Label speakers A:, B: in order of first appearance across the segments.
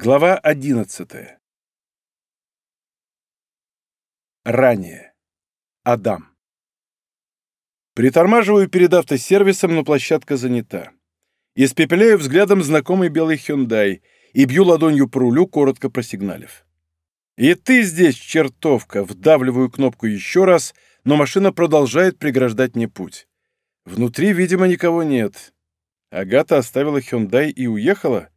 A: Глава 11. Ранее. Адам. Притормаживаю перед автосервисом, но площадка занята. Испепеляю взглядом знакомый белый Hyundai и бью ладонью по рулю, коротко просигналив. «И ты здесь, чертовка!» Вдавливаю кнопку еще раз, но машина продолжает преграждать мне путь. Внутри, видимо, никого нет. Агата оставила Hyundai и уехала?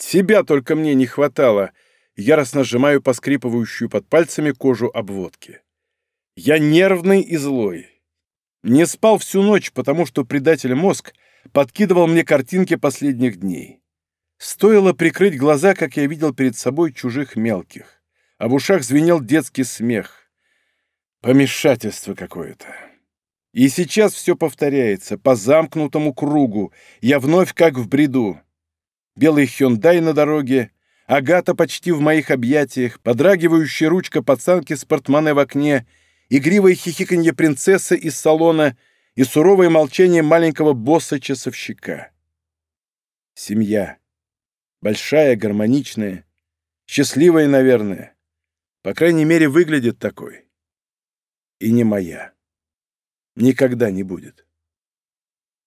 A: Тебя только мне не хватало. Яростно сжимаю поскрипывающую под пальцами кожу обводки. Я нервный и злой. Не спал всю ночь, потому что предатель мозг подкидывал мне картинки последних дней. Стоило прикрыть глаза, как я видел перед собой чужих мелких, а в ушах звенел детский смех. Помешательство какое-то. И сейчас все повторяется, по замкнутому кругу, я вновь как в бреду белый Хёндай на дороге, Агата почти в моих объятиях, подрагивающая ручка пацанки с портмоне в окне, игривое хихиканье принцессы из салона и суровое молчание маленького босса-часовщика. Семья. Большая, гармоничная, счастливая, наверное. По крайней мере, выглядит такой. И не моя. Никогда не будет.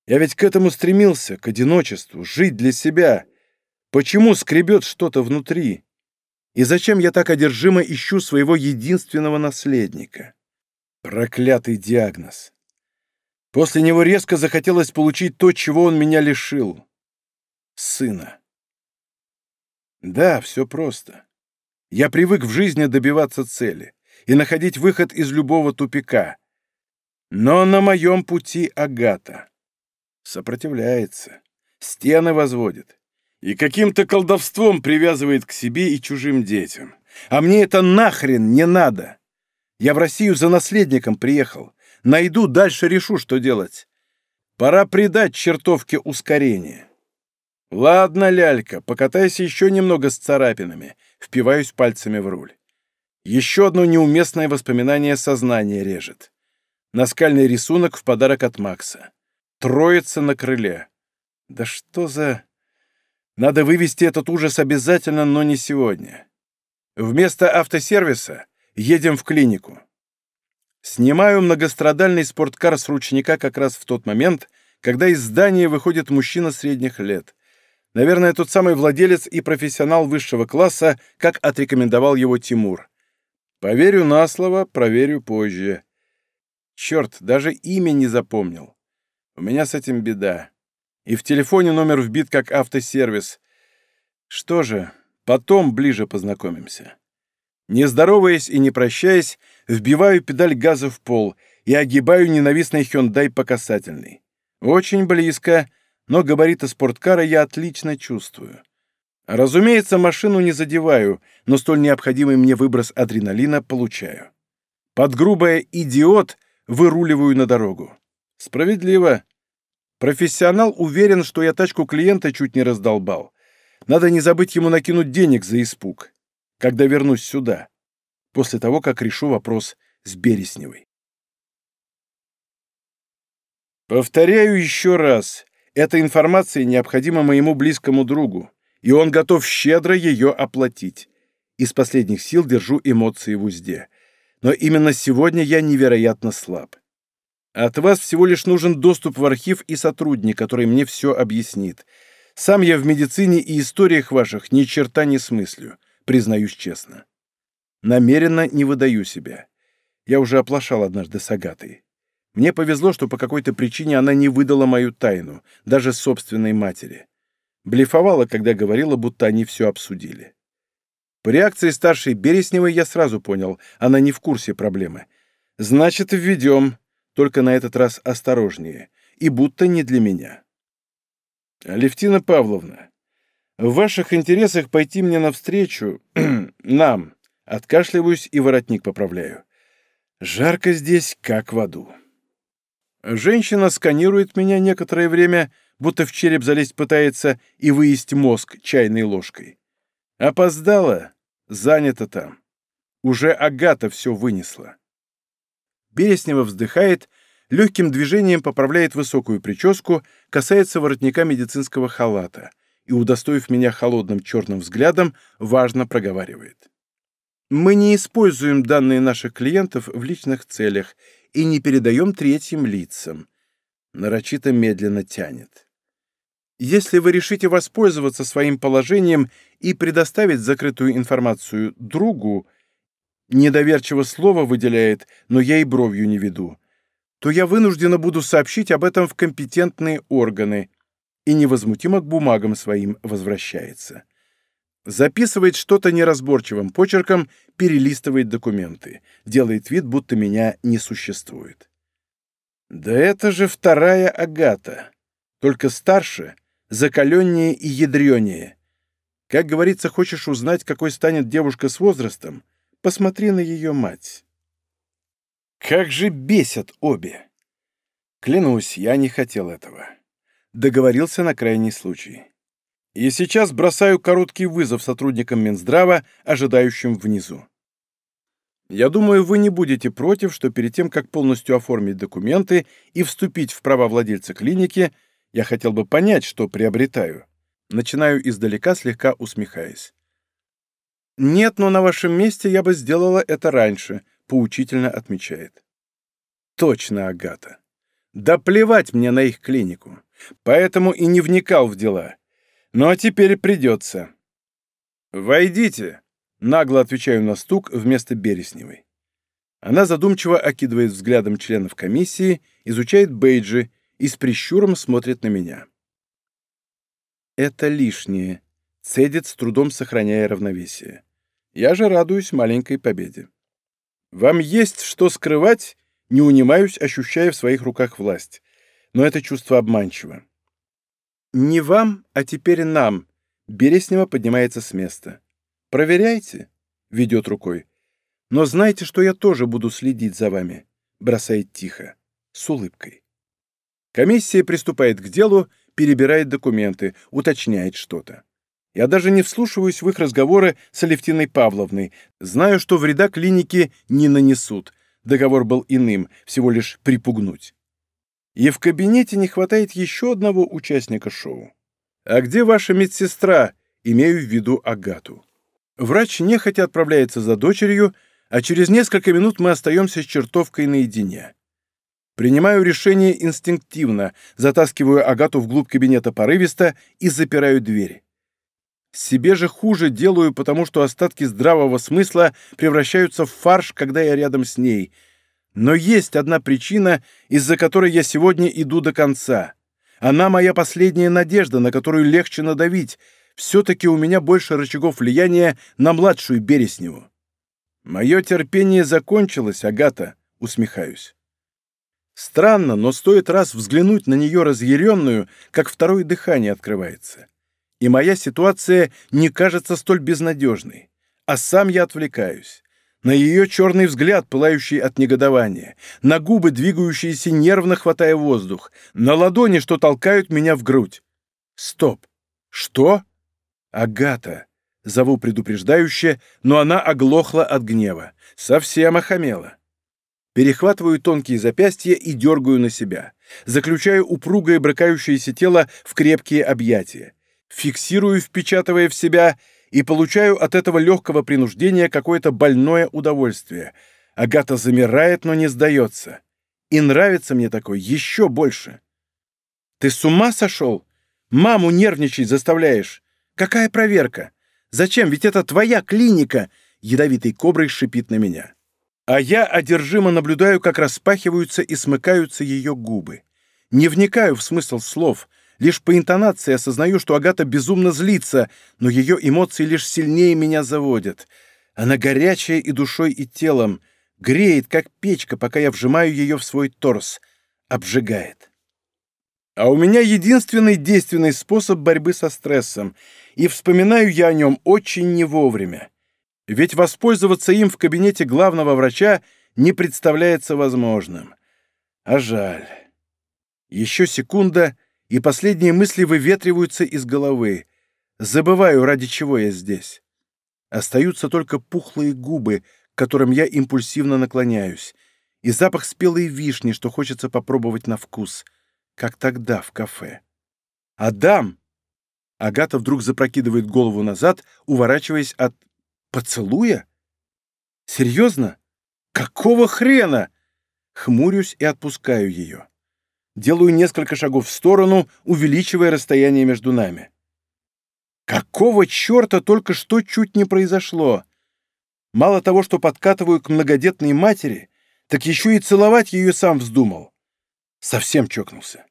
A: Я ведь к этому стремился, к одиночеству, жить для себя, Почему скребет что-то внутри? И зачем я так одержимо ищу своего единственного наследника? Проклятый диагноз. После него резко захотелось получить то, чего он меня лишил. Сына. Да, все просто. Я привык в жизни добиваться цели и находить выход из любого тупика. Но на моем пути Агата. Сопротивляется. Стены возводит и каким-то колдовством привязывает к себе и чужим детям. А мне это нахрен не надо. Я в Россию за наследником приехал. Найду, дальше решу, что делать. Пора придать чертовке ускорение. Ладно, лялька, покатайся еще немного с царапинами. Впиваюсь пальцами в руль. Еще одно неуместное воспоминание сознания режет. Наскальный рисунок в подарок от Макса. Троица на крыле. Да что за... Надо вывести этот ужас обязательно, но не сегодня. Вместо автосервиса едем в клинику. Снимаю многострадальный спорткар с ручника как раз в тот момент, когда из здания выходит мужчина средних лет. Наверное, тот самый владелец и профессионал высшего класса, как отрекомендовал его Тимур. Поверю на слово, проверю позже. Черт, даже имя не запомнил. У меня с этим беда. И в телефоне номер вбит как автосервис. Что же, потом ближе познакомимся. Не здороваясь и не прощаясь, вбиваю педаль газа в пол и огибаю ненавистный Hyundai по касательной. Очень близко, но габариты спорткара я отлично чувствую. Разумеется, машину не задеваю, но столь необходимый мне выброс адреналина получаю. Под грубое «идиот» выруливаю на дорогу. Справедливо. Профессионал уверен, что я тачку клиента чуть не раздолбал. Надо не забыть ему накинуть денег за испуг, когда вернусь сюда, после того, как решу вопрос с Бересневой. Повторяю еще раз, эта информация необходима моему близкому другу, и он готов щедро ее оплатить. Из последних сил держу эмоции в узде. Но именно сегодня я невероятно слаб. От вас всего лишь нужен доступ в архив и сотрудник, который мне все объяснит. Сам я в медицине и историях ваших ни черта не смыслю, признаюсь честно. Намеренно не выдаю себя. Я уже оплошал однажды с Агатой. Мне повезло, что по какой-то причине она не выдала мою тайну, даже собственной матери. Блефовала, когда говорила, будто они все обсудили. По реакции старшей Бересневой я сразу понял, она не в курсе проблемы. Значит, введем только на этот раз осторожнее, и будто не для меня. Алевтина Павловна, в ваших интересах пойти мне навстречу, нам, откашливаюсь и воротник поправляю. Жарко здесь, как в аду. Женщина сканирует меня некоторое время, будто в череп залезть пытается и выесть мозг чайной ложкой. Опоздала, занята там. Уже Агата все вынесла. Береснева вздыхает, легким движением поправляет высокую прическу, касается воротника медицинского халата и, удостоив меня холодным черным взглядом, важно проговаривает. Мы не используем данные наших клиентов в личных целях и не передаем третьим лицам. Нарочито медленно тянет. Если вы решите воспользоваться своим положением и предоставить закрытую информацию другу, недоверчиво слово выделяет, но я и бровью не веду, то я вынуждена буду сообщить об этом в компетентные органы и невозмутимо к бумагам своим возвращается. Записывает что-то неразборчивым почерком, перелистывает документы, делает вид, будто меня не существует. Да это же вторая Агата, только старше, закаленнее и ядренее. Как говорится, хочешь узнать, какой станет девушка с возрастом, посмотри на ее мать. Как же бесят обе! Клянусь, я не хотел этого. Договорился на крайний случай. И сейчас бросаю короткий вызов сотрудникам Минздрава, ожидающим внизу. Я думаю, вы не будете против, что перед тем, как полностью оформить документы и вступить в права владельца клиники, я хотел бы понять, что приобретаю. Начинаю издалека, слегка усмехаясь. Нет, но на вашем месте я бы сделала это раньше, поучительно отмечает. Точно, Агата. Да плевать мне на их клинику. Поэтому и не вникал в дела. Ну а теперь придется. «Войдите!» — нагло отвечаю на стук вместо Бересневой. Она задумчиво окидывает взглядом членов комиссии, изучает бейджи и с прищуром смотрит на меня. «Это лишнее», — цедит, с трудом сохраняя равновесие. Я же радуюсь маленькой победе. Вам есть что скрывать? Не унимаюсь, ощущая в своих руках власть. Но это чувство обманчиво. Не вам, а теперь нам. Береснева поднимается с места. Проверяйте, ведет рукой. Но знайте, что я тоже буду следить за вами. Бросает тихо, с улыбкой. Комиссия приступает к делу, перебирает документы, уточняет что-то. Я даже не вслушиваюсь в их разговоры с Алевтиной Павловной. Знаю, что вреда клинике не нанесут. Договор был иным, всего лишь припугнуть. И в кабинете не хватает еще одного участника шоу. «А где ваша медсестра?» Имею в виду Агату. Врач нехотя отправляется за дочерью, а через несколько минут мы остаемся с чертовкой наедине. Принимаю решение инстинктивно, затаскиваю Агату вглубь кабинета порывисто и запираю дверь. Себе же хуже делаю, потому что остатки здравого смысла превращаются в фарш, когда я рядом с ней. Но есть одна причина, из-за которой я сегодня иду до конца. Она моя последняя надежда, на которую легче надавить. Все-таки у меня больше рычагов влияния на младшую Бересневу. Мое терпение закончилось, Агата, усмехаюсь. Странно, но стоит раз взглянуть на нее разъяренную, как второе дыхание открывается и моя ситуация не кажется столь безнадежной. А сам я отвлекаюсь. На ее черный взгляд, пылающий от негодования, на губы, двигающиеся нервно хватая воздух, на ладони, что толкают меня в грудь. Стоп. Что? Агата. Зову предупреждающе, но она оглохла от гнева. Совсем охамела. Перехватываю тонкие запястья и дергаю на себя. Заключаю упругое брыкающееся тело в крепкие объятия фиксирую, впечатывая в себя, и получаю от этого легкого принуждения какое-то больное удовольствие. Агата замирает, но не сдается. И нравится мне такой еще больше. Ты с ума сошел? Маму нервничать заставляешь. Какая проверка? Зачем? Ведь это твоя клиника!» Ядовитой коброй шипит на меня. А я одержимо наблюдаю, как распахиваются и смыкаются ее губы. Не вникаю в смысл слов — Лишь по интонации осознаю, что Агата безумно злится, но ее эмоции лишь сильнее меня заводят. Она горячая и душой, и телом, греет, как печка, пока я вжимаю ее в свой торс, обжигает. А у меня единственный действенный способ борьбы со стрессом, и вспоминаю я о нем очень не вовремя. Ведь воспользоваться им в кабинете главного врача не представляется возможным. А жаль. Еще секунда — и последние мысли выветриваются из головы. Забываю, ради чего я здесь. Остаются только пухлые губы, к которым я импульсивно наклоняюсь, и запах спелой вишни, что хочется попробовать на вкус, как тогда в кафе. «Адам! Агата вдруг запрокидывает голову назад, уворачиваясь от... поцелуя? Серьезно? Какого хрена? Хмурюсь и отпускаю ее. Делаю несколько шагов в сторону, увеличивая расстояние между нами. Какого черта только что чуть не произошло? Мало того, что подкатываю к многодетной матери, так еще и целовать ее сам вздумал. Совсем чокнулся.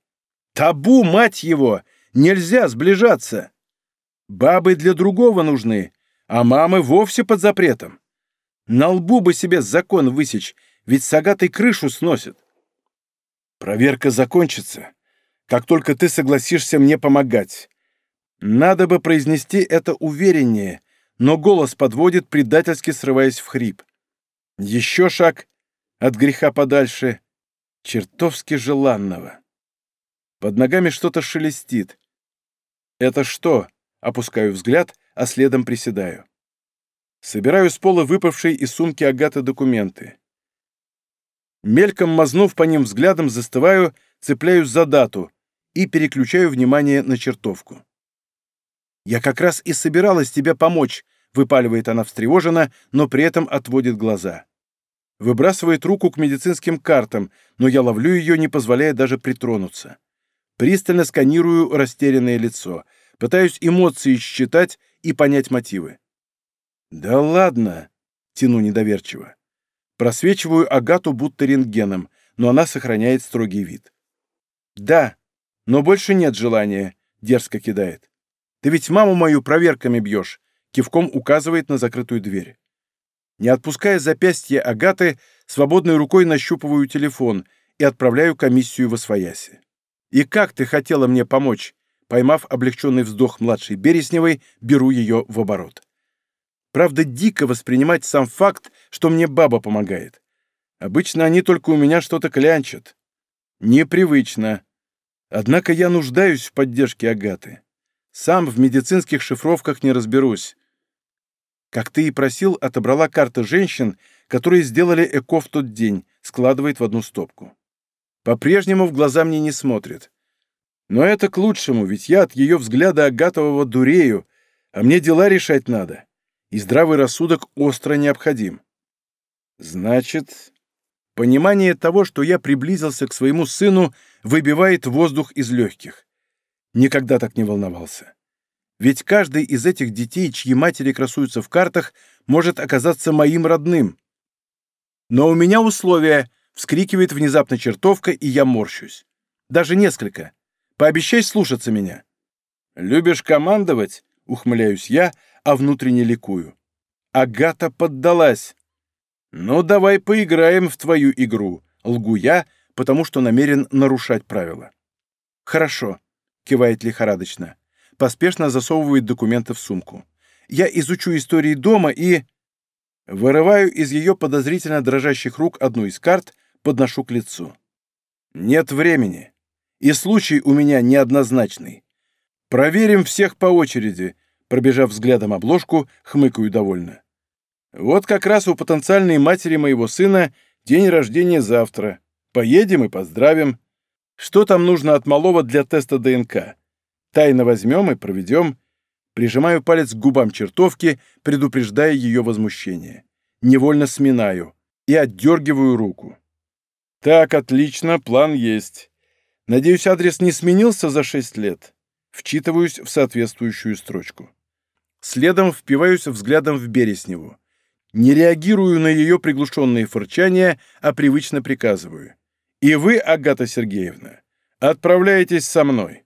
A: Табу, мать его! Нельзя сближаться! Бабы для другого нужны, а мамы вовсе под запретом. На лбу бы себе закон высечь, ведь с крышу сносит. Проверка закончится, как только ты согласишься мне помогать. Надо бы произнести это увереннее, но голос подводит, предательски срываясь в хрип. Еще шаг от греха подальше, чертовски желанного. Под ногами что-то шелестит. Это что? Опускаю взгляд, а следом приседаю. Собираю с пола выпавшие из сумки Агаты документы. Мельком мазнув по ним взглядом, застываю, цепляюсь за дату и переключаю внимание на чертовку. «Я как раз и собиралась тебе помочь», — выпаливает она встревоженно, но при этом отводит глаза. Выбрасывает руку к медицинским картам, но я ловлю ее, не позволяя даже притронуться. Пристально сканирую растерянное лицо, пытаюсь эмоции считать и понять мотивы. «Да ладно!» — тяну недоверчиво. Просвечиваю Агату будто рентгеном, но она сохраняет строгий вид. «Да, но больше нет желания», — дерзко кидает. «Ты ведь маму мою проверками бьешь», — кивком указывает на закрытую дверь. Не отпуская запястье Агаты, свободной рукой нащупываю телефон и отправляю комиссию в Освояси. «И как ты хотела мне помочь?» Поймав облегченный вздох младшей Бересневой, беру ее в оборот. Правда, дико воспринимать сам факт, что мне баба помогает. Обычно они только у меня что-то клянчат. Непривычно. Однако я нуждаюсь в поддержке Агаты. Сам в медицинских шифровках не разберусь. Как ты и просил, отобрала карты женщин, которые сделали ЭКО в тот день, складывает в одну стопку. По-прежнему в глаза мне не смотрит. Но это к лучшему, ведь я от ее взгляда Агатового дурею, а мне дела решать надо и здравый рассудок остро необходим. Значит, понимание того, что я приблизился к своему сыну, выбивает воздух из легких. Никогда так не волновался. Ведь каждый из этих детей, чьи матери красуются в картах, может оказаться моим родным. Но у меня условия, вскрикивает внезапно чертовка, и я морщусь. Даже несколько. Пообещай слушаться меня. Любишь командовать? Ухмыляюсь я, а внутренне ликую. Агата поддалась. «Ну, давай поиграем в твою игру», — лгу я, потому что намерен нарушать правила. «Хорошо», — кивает лихорадочно. Поспешно засовывает документы в сумку. «Я изучу истории дома и...» Вырываю из ее подозрительно дрожащих рук одну из карт, подношу к лицу. «Нет времени. И случай у меня неоднозначный. Проверим всех по очереди, Пробежав взглядом обложку, хмыкаю довольно. Вот как раз у потенциальной матери моего сына день рождения завтра. Поедем и поздравим. Что там нужно от малого для теста ДНК? Тайно возьмем и проведем. Прижимаю палец к губам чертовки, предупреждая ее возмущение. Невольно сминаю и отдергиваю руку. Так, отлично, план есть. Надеюсь, адрес не сменился за шесть лет. Вчитываюсь в соответствующую строчку. Следом впиваюсь взглядом в Бересневу. Не реагирую на ее приглушенные фырчания, а привычно приказываю. «И вы, Агата Сергеевна, отправляетесь со мной».